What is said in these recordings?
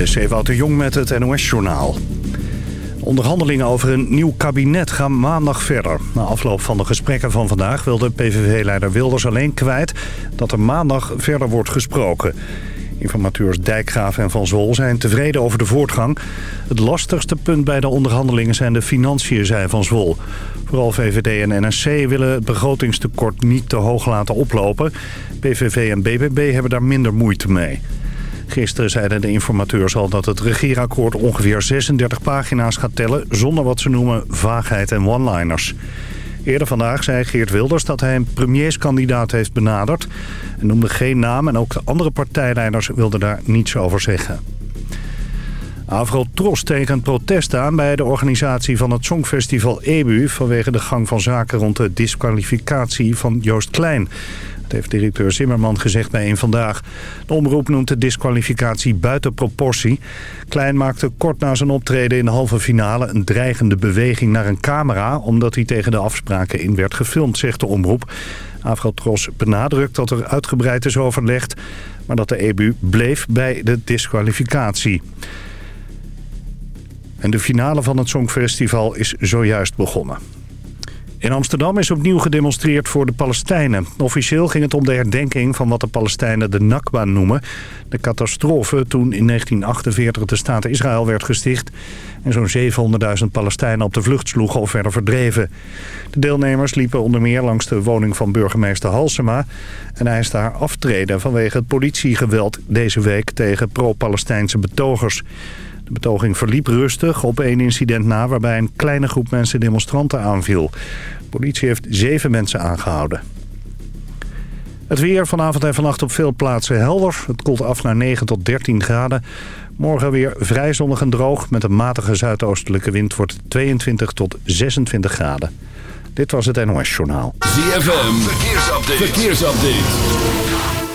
Dit is Ewout Jong met het NOS-journaal. Onderhandelingen over een nieuw kabinet gaan maandag verder. Na afloop van de gesprekken van vandaag wilde PVV-leider Wilders alleen kwijt... dat er maandag verder wordt gesproken. Informateurs Dijkgraaf en Van Zwol zijn tevreden over de voortgang. Het lastigste punt bij de onderhandelingen zijn de financiën, zei Van Zwol. Vooral VVD en NSC willen het begrotingstekort niet te hoog laten oplopen. PVV en BBB hebben daar minder moeite mee. Gisteren zeiden de informateurs al dat het regeerakkoord ongeveer 36 pagina's gaat tellen... zonder wat ze noemen vaagheid en one-liners. Eerder vandaag zei Geert Wilders dat hij een premierskandidaat heeft benaderd... en noemde geen naam en ook de andere partijleiders wilden daar niets over zeggen. Avro Tros tekent protest aan bij de organisatie van het Songfestival EBU... vanwege de gang van zaken rond de disqualificatie van Joost Klein. Dat heeft directeur Zimmerman gezegd bij een Vandaag. De omroep noemt de disqualificatie buiten proportie. Klein maakte kort na zijn optreden in de halve finale een dreigende beweging naar een camera... omdat hij tegen de afspraken in werd gefilmd, zegt de omroep. Afrotros benadrukt dat er uitgebreid is overlegd... maar dat de EBU bleef bij de disqualificatie. En de finale van het Songfestival is zojuist begonnen. In Amsterdam is opnieuw gedemonstreerd voor de Palestijnen. Officieel ging het om de herdenking van wat de Palestijnen de Nakba noemen. De catastrofe toen in 1948 de staat Israël werd gesticht... en zo'n 700.000 Palestijnen op de vlucht sloegen of werden verdreven. De deelnemers liepen onder meer langs de woning van burgemeester Halsema... en hij is daar aftreden vanwege het politiegeweld deze week tegen pro-Palestijnse betogers. De betoging verliep rustig op één incident na... waarbij een kleine groep mensen demonstranten aanviel. De politie heeft zeven mensen aangehouden. Het weer vanavond en vannacht op veel plaatsen helder. Het koelt af naar 9 tot 13 graden. Morgen weer vrij zonnig en droog. Met een matige zuidoostelijke wind wordt het 22 tot 26 graden. Dit was het NOS Journaal. ZFM, verkeersupdate. verkeersupdate.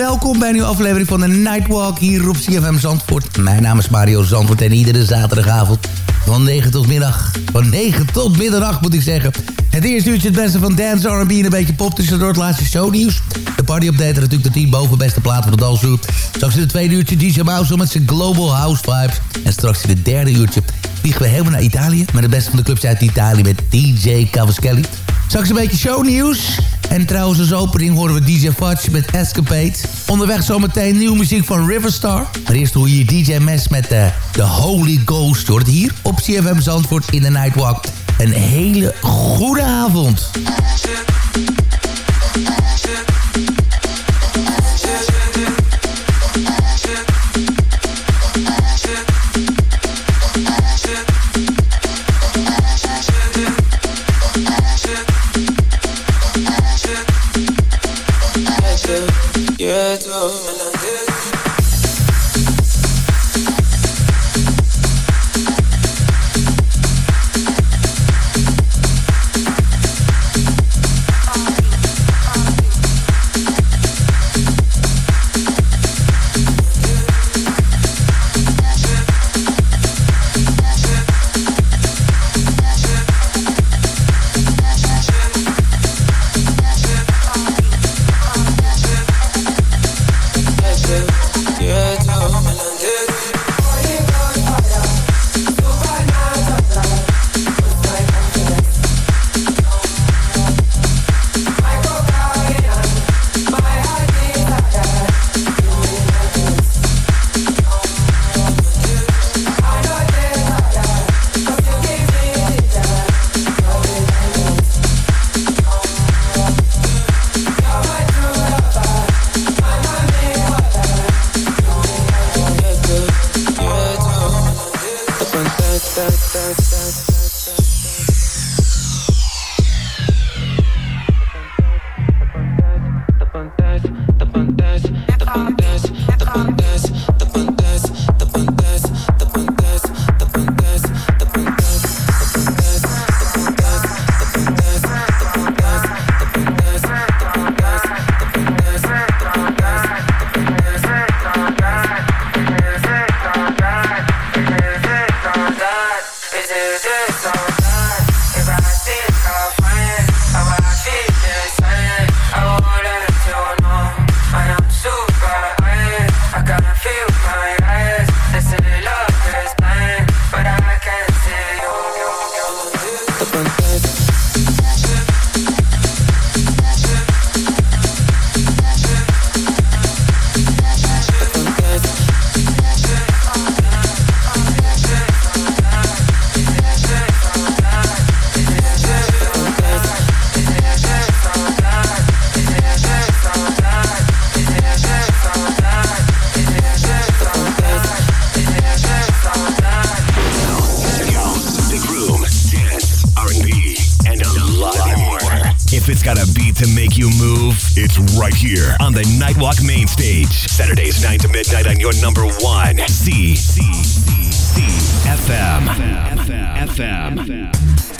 Welkom bij een nieuwe aflevering van de Nightwalk hier op CFM Zandvoort. Mijn naam is Mario Zandvoort en iedere zaterdagavond van 9 tot middag, van 9 tot middernacht moet ik zeggen. Het eerste uurtje het beste van dance, R&B en een beetje pop tussendoor het laatste shownieuws. De party-update natuurlijk de 10 boven beste plaat van de dansgroep. Straks in het tweede uurtje DJ Mouse met zijn Global House Vibes. En straks in derde uurtje vliegen we helemaal naar Italië... met de beste van de clubs uit Italië met DJ Cavaschelli. Straks een beetje shownieuws. En trouwens als opening horen we DJ Fudge met Escapade. Onderweg zometeen nieuwe muziek van Riverstar. Maar eerst hoor je DJ Mes met de, eh, The Holy Ghost. Hoort hier op CFM Zandvoort in de Nightwalk. Een hele goede avond. Night on your number one. C. C. C. C. FM. FM. FM. FM. FM.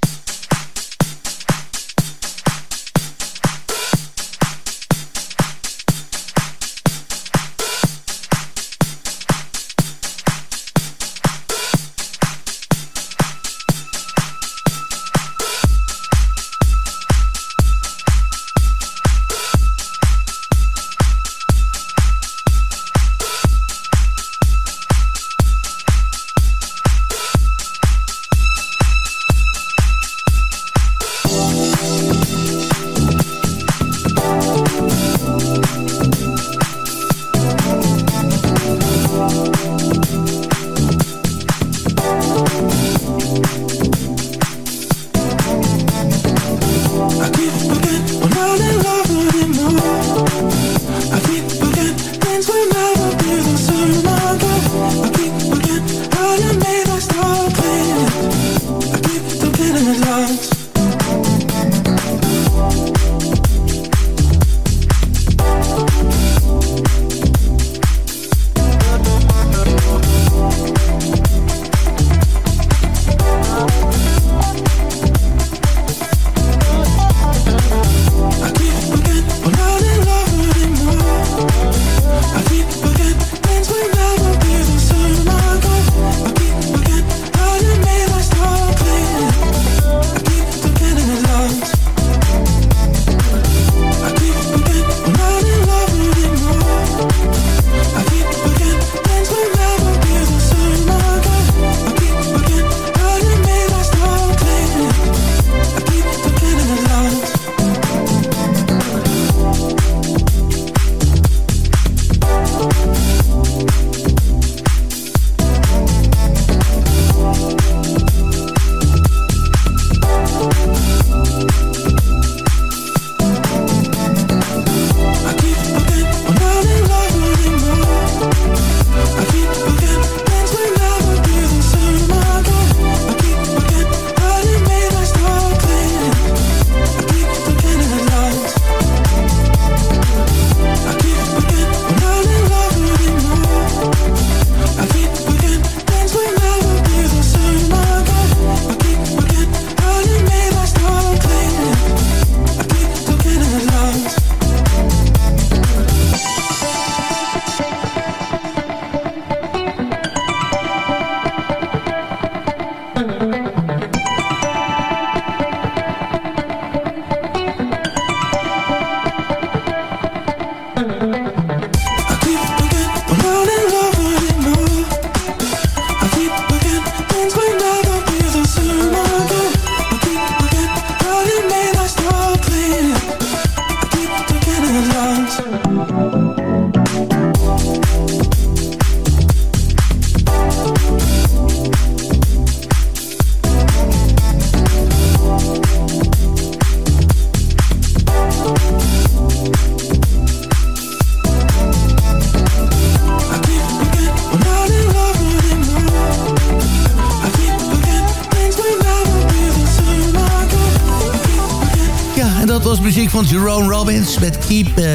Jerome Robbins met Keep, uh,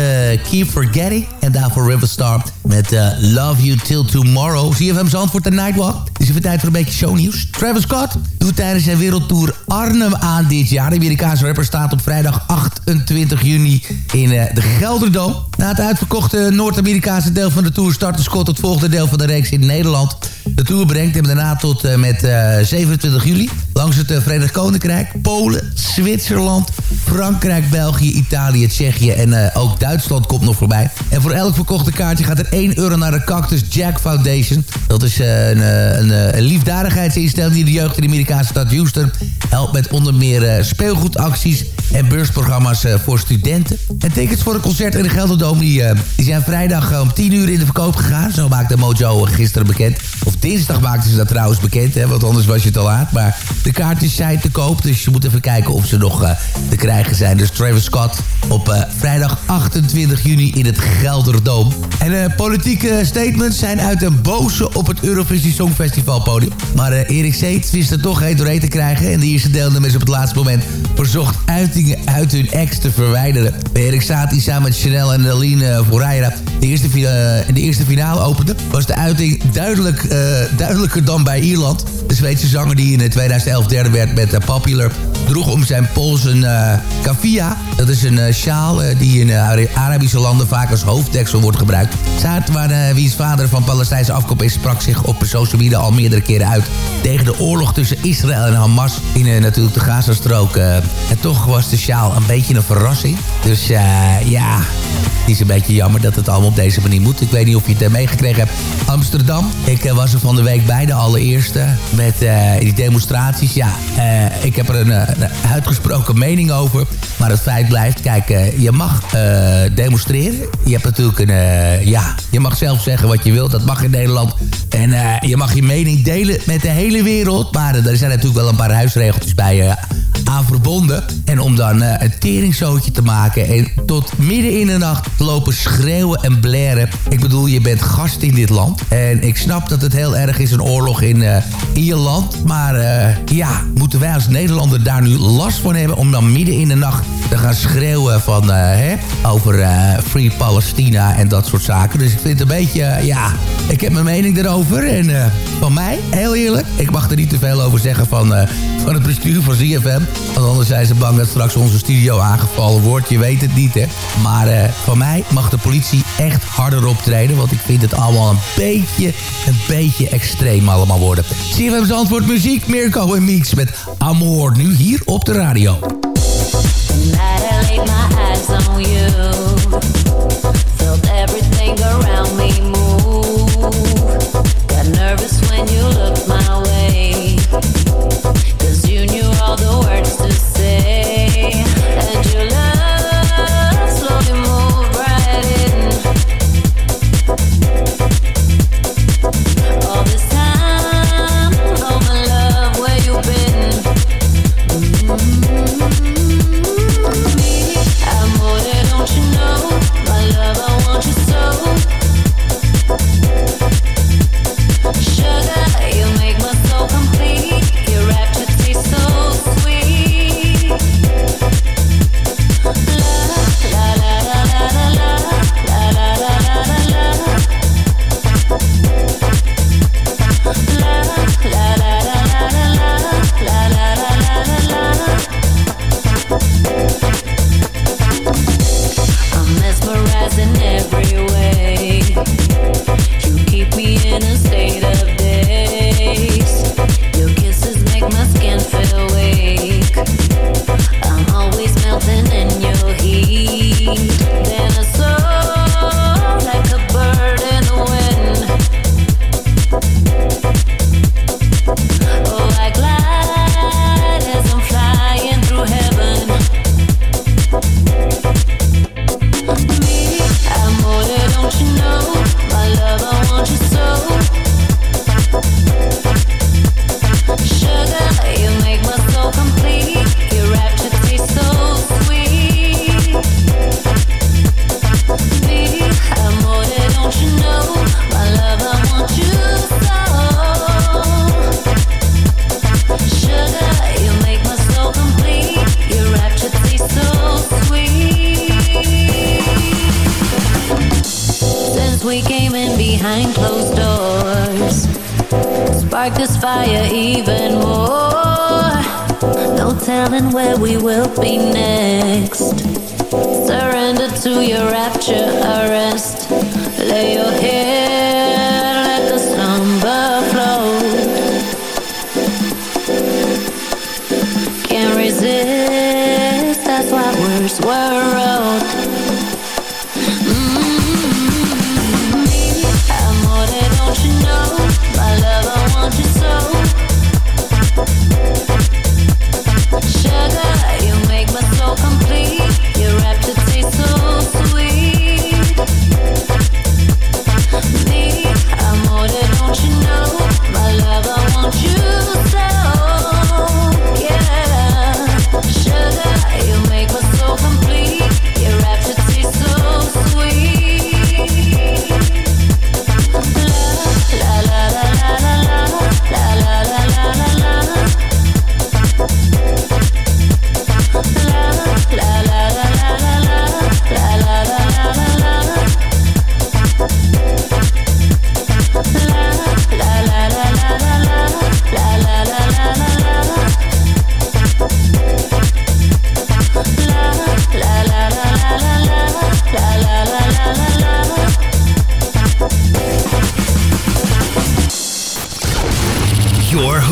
Keep Forgetting. En daarvoor Riverstar met uh, Love You Till Tomorrow. Zie je hem antwoord de Nightwalk? Het is even tijd voor een beetje shownieuws. Travis Scott doet tijdens zijn wereldtour Arnhem aan dit jaar. De Amerikaanse rapper staat op vrijdag 28 juni in uh, de Gelderdoom. Na het uitverkochte Noord-Amerikaanse deel van de tour startte Scott het volgende deel van de reeks in Nederland. De tour brengt hem daarna tot met 27 juli. Langs het Verenigd Koninkrijk, Polen, Zwitserland, Frankrijk, België, Italië, Tsjechië en uh, ook Duitsland komt nog voorbij. En voor elk verkochte kaartje gaat er 1 euro naar de Cactus Jack Foundation. Dat is uh, een, een, een, liefdadigheidsinstelling die de jeugd in de Amerikaanse stad Houston helpt met onder meer speelgoedacties en beursprogramma's voor studenten. En tickets voor een concert in de Gelderdoom die, die zijn vrijdag om 10 uur in de verkoop gegaan. Zo maakte Mojo gisteren bekend. Dinsdag maakten ze dat trouwens bekend, hè, want anders was je te laat. Maar de kaartjes zijn te koop, dus je moet even kijken of ze nog uh, te krijgen zijn. Dus Travis Scott op uh, vrijdag 28 juni in het Gelderdoom. En uh, politieke statements zijn uit een boze op het Eurovisie Songfestival podium. Maar Erik Seet wist er toch geen doorheen te krijgen. En de eerste deelnemers op het laatste moment verzocht uitingen uit hun ex te verwijderen. Erik die samen met Chanel en Caroline Moreira de eerste, de eerste finale opende... was de uiting duidelijk, duidelijker dan bij Ierland. De Zweedse zanger die in 2011 derde werd met Popular droeg om zijn pols een uh, kafia. Dat is een uh, sjaal uh, die in Arabische landen vaak als hoofddeksel wordt gebruikt. Saad, waar, wie's vader van Palestijnse afkomst is, sprak zich op social media al meerdere keren uit... tegen de oorlog tussen Israël en Hamas in natuurlijk de Gazastrook. en toch was de sjaal een beetje een verrassing. Dus ja, het is een beetje jammer dat het allemaal op deze manier moet. Ik weet niet of je het meegekregen hebt. Amsterdam. Ik was er van de week bij, de allereerste. Met die demonstraties. Ja, ik heb er een uitgesproken mening over. Maar het feit blijft, kijk, uh, je mag uh, demonstreren. Je hebt natuurlijk een, ja, je mag zelf zeggen wat je wilt. Dat mag in Nederland. En je mag je mening delen met de hele wereld. Maar er zijn natuurlijk wel een paar huisregeltjes bij aan verbonden. En om dan een teringzootje te maken en tot midden in de nacht lopen schreeuwen en blaren. Ik bedoel, je bent gast in dit land. En ik snap dat het heel erg is een oorlog in, in je land. Maar ja, moeten wij als Nederlander daar nu last van hebben... om dan midden in de nacht te gaan schreeuwen van, uh, hè, over uh, Free Palestina en dat soort zaken. Dus ik vind het een beetje, uh, ja, ik heb mijn mening erover. En van mij, heel eerlijk, ik mag er niet te veel over zeggen van, van het bestuur van ZFM. Want anders zijn ze bang dat straks onze studio aangevallen wordt. Je weet het niet, hè. Maar van mij mag de politie echt harder optreden. Want ik vind het allemaal een beetje, een beetje extreem allemaal worden. ZFM's antwoord muziek, Mirko en Mix met Amor. Nu hier op de radio. when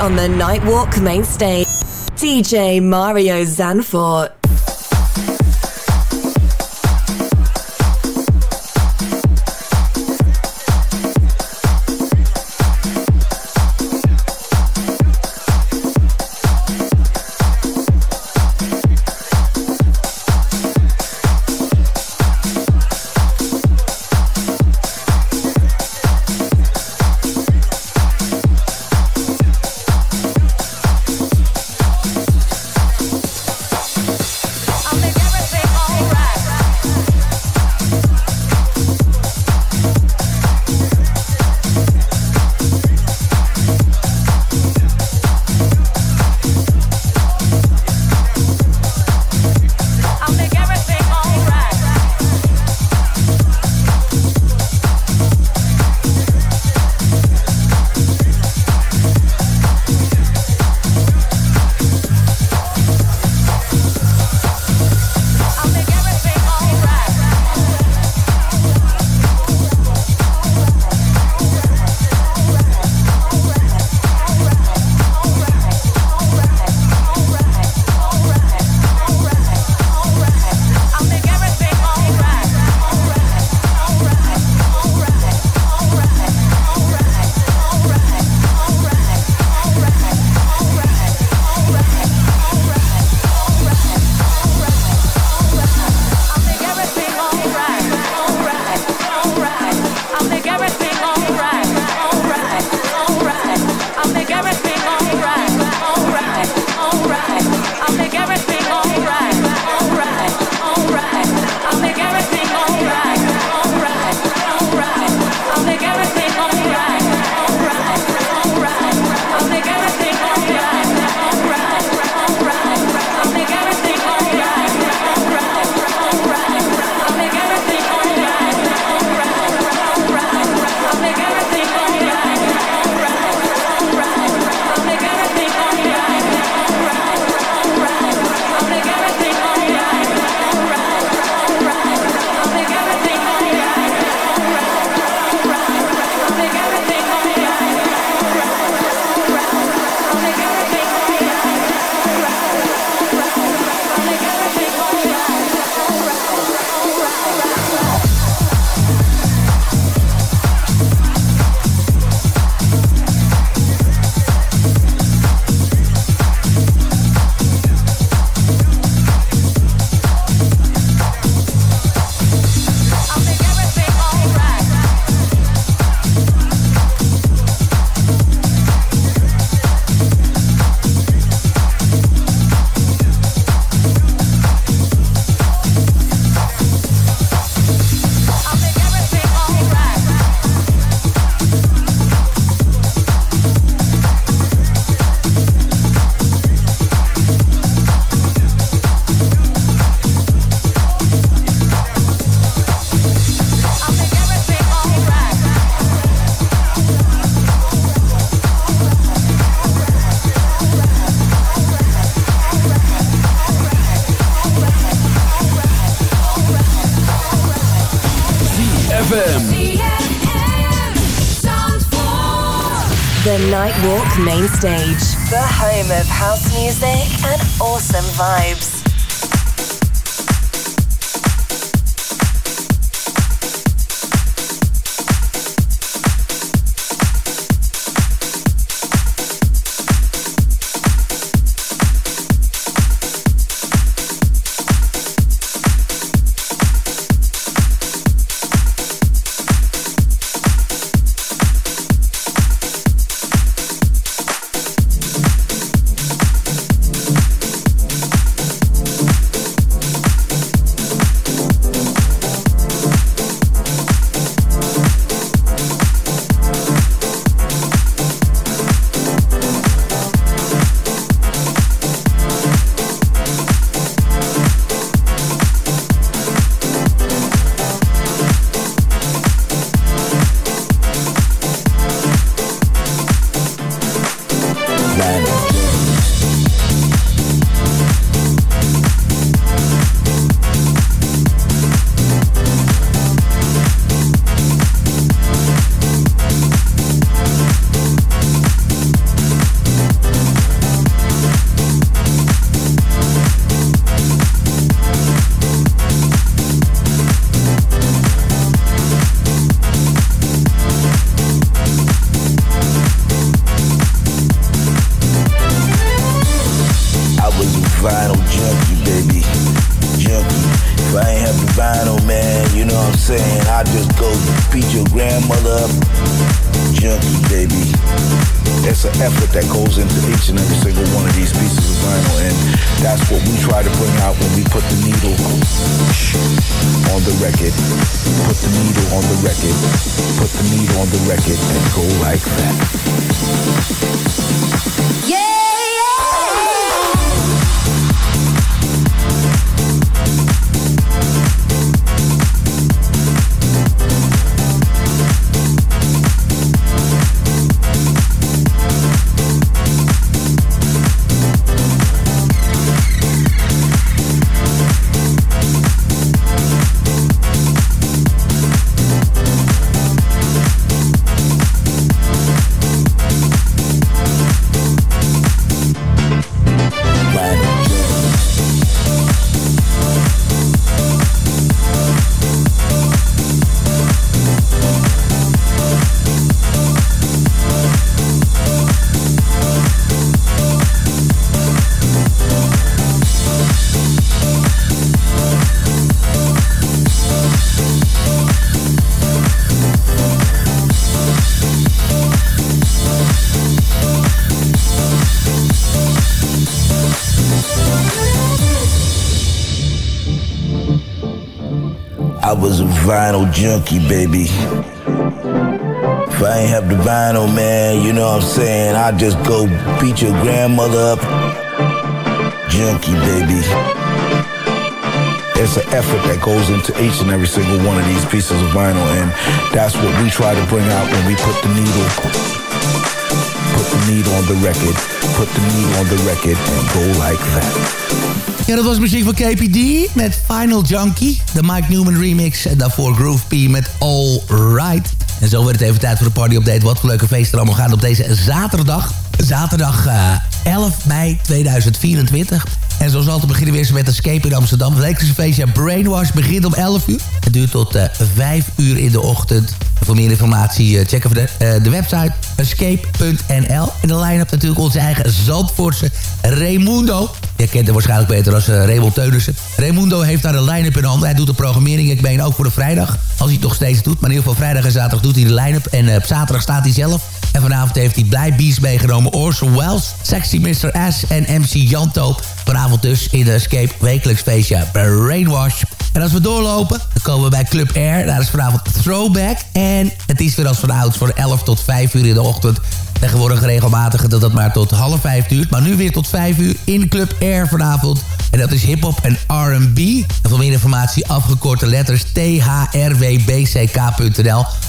on the Nightwalk main stage. DJ Mario Zanfort. The Nightwalk Main Stage, the home of house music and awesome vibes. An effort that goes into each and every single one of these pieces of vinyl, and that's what we try to bring out when we put the needle on the record. Put the needle on the record. Put the needle on the record and go like that. Vinyl junkie, baby. If I ain't have the vinyl, man, you know what I'm saying? I just go beat your grandmother up. Junkie, baby. It's an effort that goes into each and every single one of these pieces of vinyl, and that's what we try to bring out when we put the needle. Put the needle on the record. Put the needle on the record and go like that. Ja, dat was muziek van KPD met Final Junkie. De Mike Newman remix. En daarvoor Groove P met All Right. En zo werd het even tijd voor de party update. Wat voor leuke feesten er allemaal gaan op deze zaterdag. Zaterdag eh, 11 mei 2024. En zoals altijd beginnen we eerst met Escape in Amsterdam. Het feestje Brainwash begint om 11 uur. Het duurt tot eh 5 uur in de ochtend. Voor meer informatie eh, check even de, eh, de website escape.nl. En de line-up natuurlijk onze eigen Zandvoortse Raimundo. Je kent hem waarschijnlijk beter als uh, Raymond Teunissen. Raimundo heeft daar de line-up in handen. Hij doet de programmering, ik meen ook voor de vrijdag. Als hij het nog steeds doet. Maar in ieder geval vrijdag en zaterdag doet hij de line-up. En op zaterdag staat hij zelf. En vanavond heeft hij Blij Beast meegenomen. Orson Welles, Sexy Mr. S en MC Janto. Vanavond dus in de Escape wekelijks feestje Brainwash. En als we doorlopen, dan komen we bij Club Air. Daar is vanavond Throwback. En het is weer als van ouds voor 11 tot 5 uur in de ochtend. Tegenwoordig regelmatig dat dat maar tot half vijf duurt. Maar nu weer tot vijf uur in Club Air vanavond. En dat is hip-hop en R&B. En voor meer informatie afgekorte letters thrwbck.nl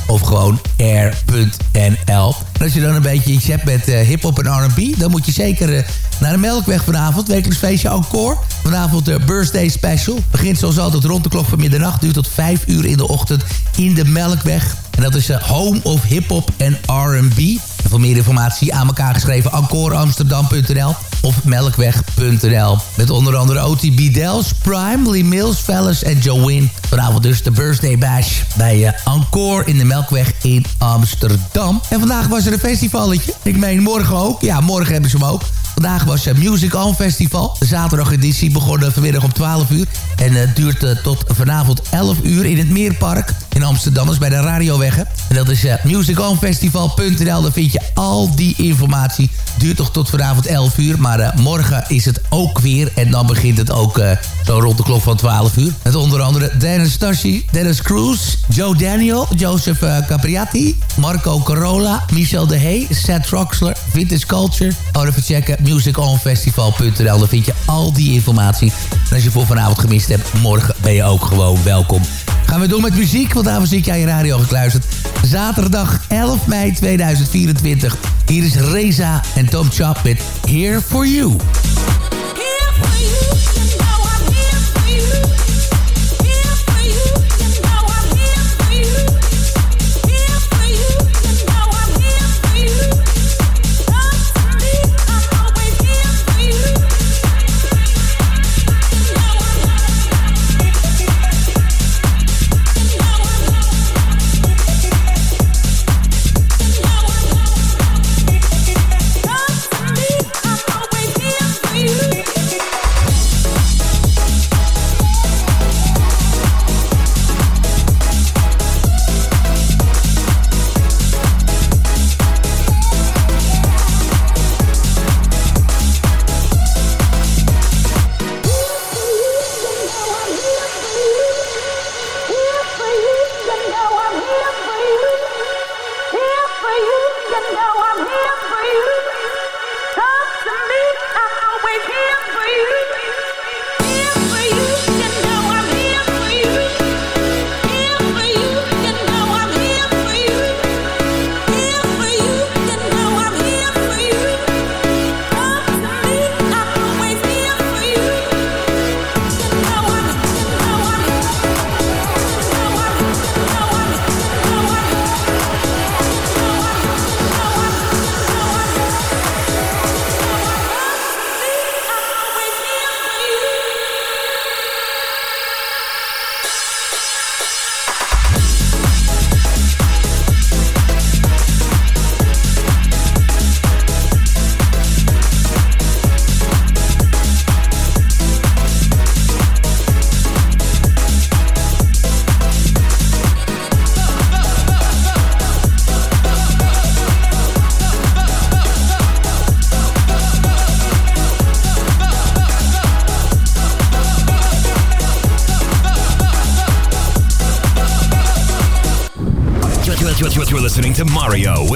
of gewoon air.nl. En als je dan een beetje iets hebt met uh, hip-hop en R&B, dan moet je zeker uh, naar de Melkweg vanavond. Wekelijks feestje Encore. Vanavond de Birthday Special. Begint zoals altijd rond de klok van middernacht. Duurt tot vijf uur in de ochtend in de Melkweg. En dat is uh, Home of Hip Hop en R&B. En voor meer informatie aan elkaar geschreven encoreamsterdam.nl of melkweg.nl. Met onder andere OTB Dels, Prime, Lee Mills, Fellas en Joanne. Vanavond dus de birthday bash bij uh, Encore in de Melkweg in Amsterdam. En vandaag was er een festivalletje. Ik meen morgen ook. Ja, morgen hebben ze hem ook. Vandaag was het Music On Festival. De zaterdageditie begon eh, vanmiddag om 12 uur. En uh, duurt uh, tot vanavond 11 uur in het Meerpark in Amsterdam. Is bij de Radioweggen. En dat is musiconfestival.nl. Daar vind je al die informatie. Duurt toch tot vanavond 11 uur. Maar morgen is het ook weer. En dan begint het ook zo rond de klok van 12 uur. Met onder andere Dennis Tashi, Dennis Cruz, Joe Daniel, Joseph Capriati, Marco Corolla, Michel de Hey, Seth Roxler, Vintage Culture. Oh, even checken musiconfestival.nl. Daar vind je al die informatie. En als je voor vanavond gemist hebt, morgen ben je ook gewoon welkom. Gaan we door met muziek, want daarvoor zit jij je radio gekluisterd. Zaterdag 11 mei 2024. Hier is Reza en Tom Chop met Here For You. to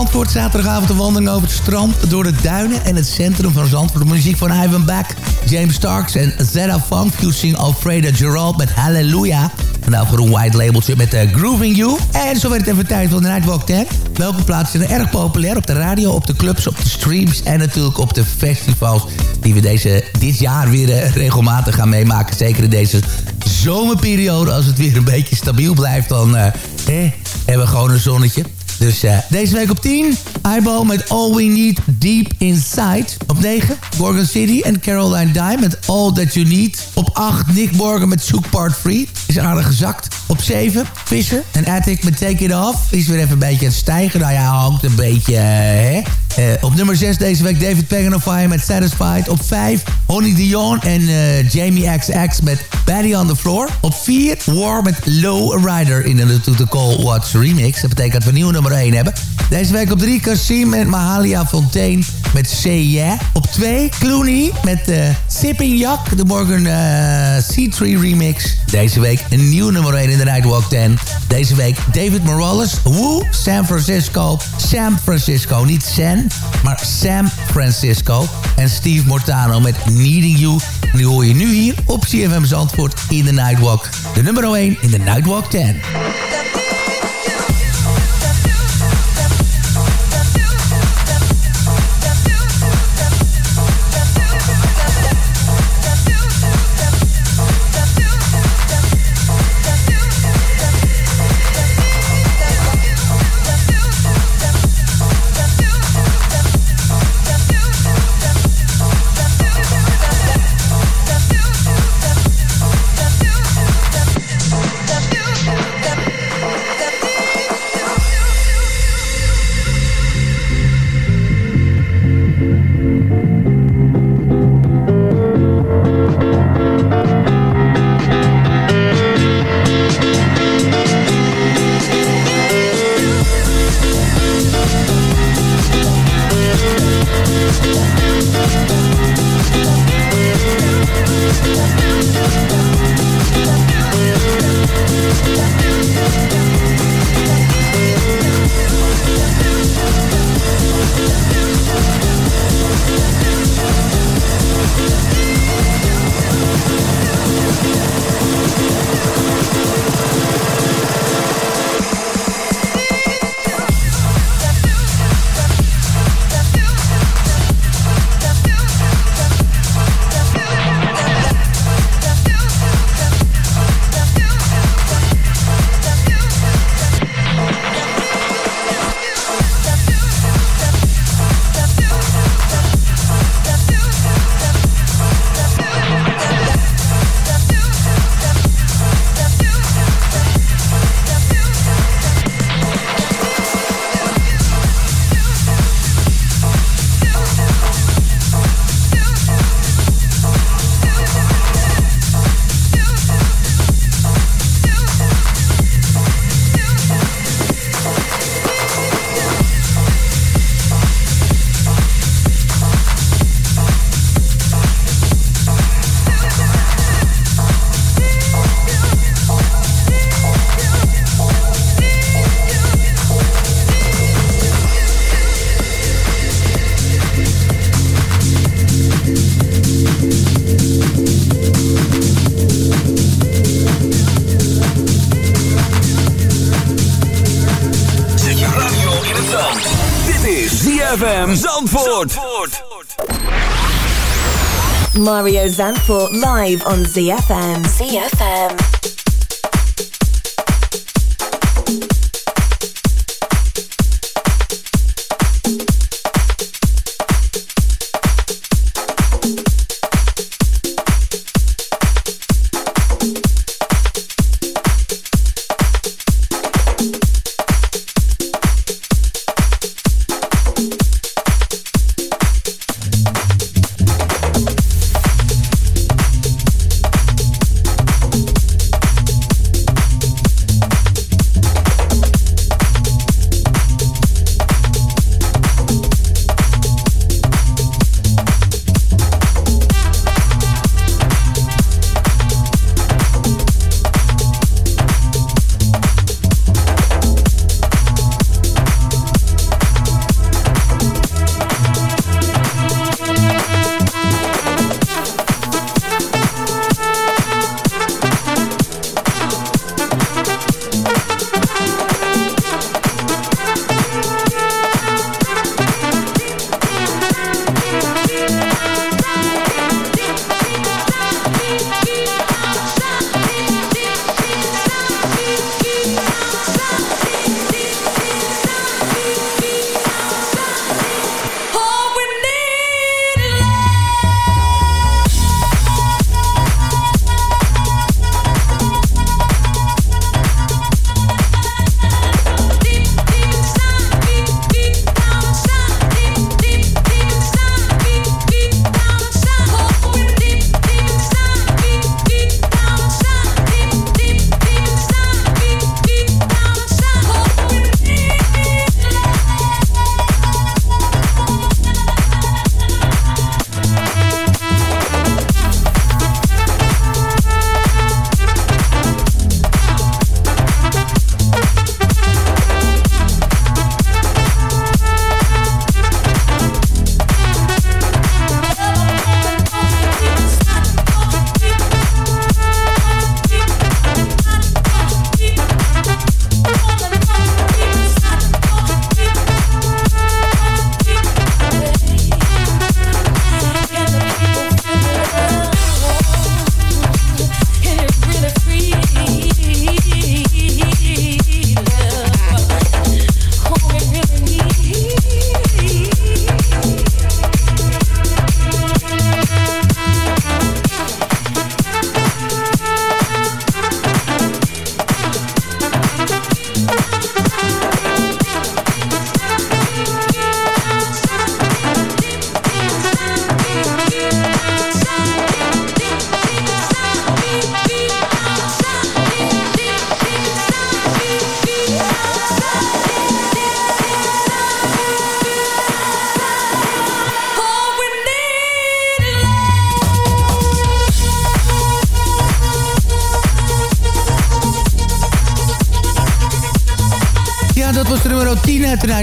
Zandvoort, zaterdagavond een wandeling over het strand... door de duinen en het centrum van Zandvoort. De muziek van Ivan Beck, James Starks en Zeta Funk... fusing Alfreda Gerald met Hallelujah. En nou voor een white labeltje met uh, Grooving You. En zo werd het even tijd van de Nightwalk 10. Welke plaatsen zijn erg populair op de radio, op de clubs, op de streams... en natuurlijk op de festivals die we deze, dit jaar weer eh, regelmatig gaan meemaken. Zeker in deze zomerperiode, als het weer een beetje stabiel blijft... dan eh, eh, hebben we gewoon een zonnetje. Dus eh, deze week op 10, Eyeball met All We Need Deep Inside. Op 9, Gorgon City en Caroline Dye met All That You Need. Op 8, Nick Morgan met Zoek Part 3. Is aardig gezakt. Op 7, Fisher en Attic met Take It Off. Is weer even een beetje aan het stijgen. Nou ja, hangt een beetje, eh, hè. Eh, op nummer 6 deze week David Paganoffy met Satisfied. Op 5 Honey Dion en eh, Jamie XX met Batty on the Floor. Op 4 War met Low Rider in de To The Call Watch remix. Dat betekent dat we nieuwe nummer 1 hebben. Deze week op 3 Kasim en Mahalia Fontaine met Say Yeah. Op 2 Clooney met uh, Sipping Yak, de Morgan uh, C3 remix. Deze week een nieuw nummer 1 in de Nightwalk 10. Deze week David Morales, Woo, San Francisco, San Francisco. Niet San, maar San Francisco. En Steve Mortano met Needing You. Die hoor je nu hier op CFM Zandvoort in de Nightwalk. De nummer 1 in de Nightwalk 10. ZFM Zandvoort. Mario Zanfort live on ZFM. ZFM.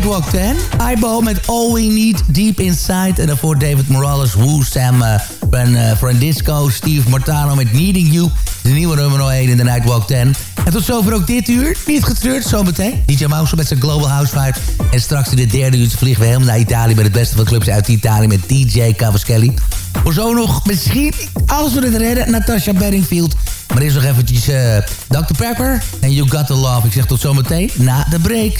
Nightwalk 10. Eyeball met All We Need Deep Inside. En daarvoor David Morales, Woo, Sam uh, Fran, uh, Francisco, Steve Martano met Needing You. De nieuwe nummer 1 in de Nightwalk 10. En tot zover ook dit uur. Niet getreurd, zometeen. DJ Mouse met zijn Global House Vibes. En straks in de derde uur vliegen we helemaal naar Italië... met het beste van clubs uit Italië met DJ Cavaschelli. Voor zo nog misschien, als we het redden, Natasha Bedingfield... Maar eerst nog eventjes uh, Dr. Pepper en You Got The Love. Ik zeg tot zometeen na de break.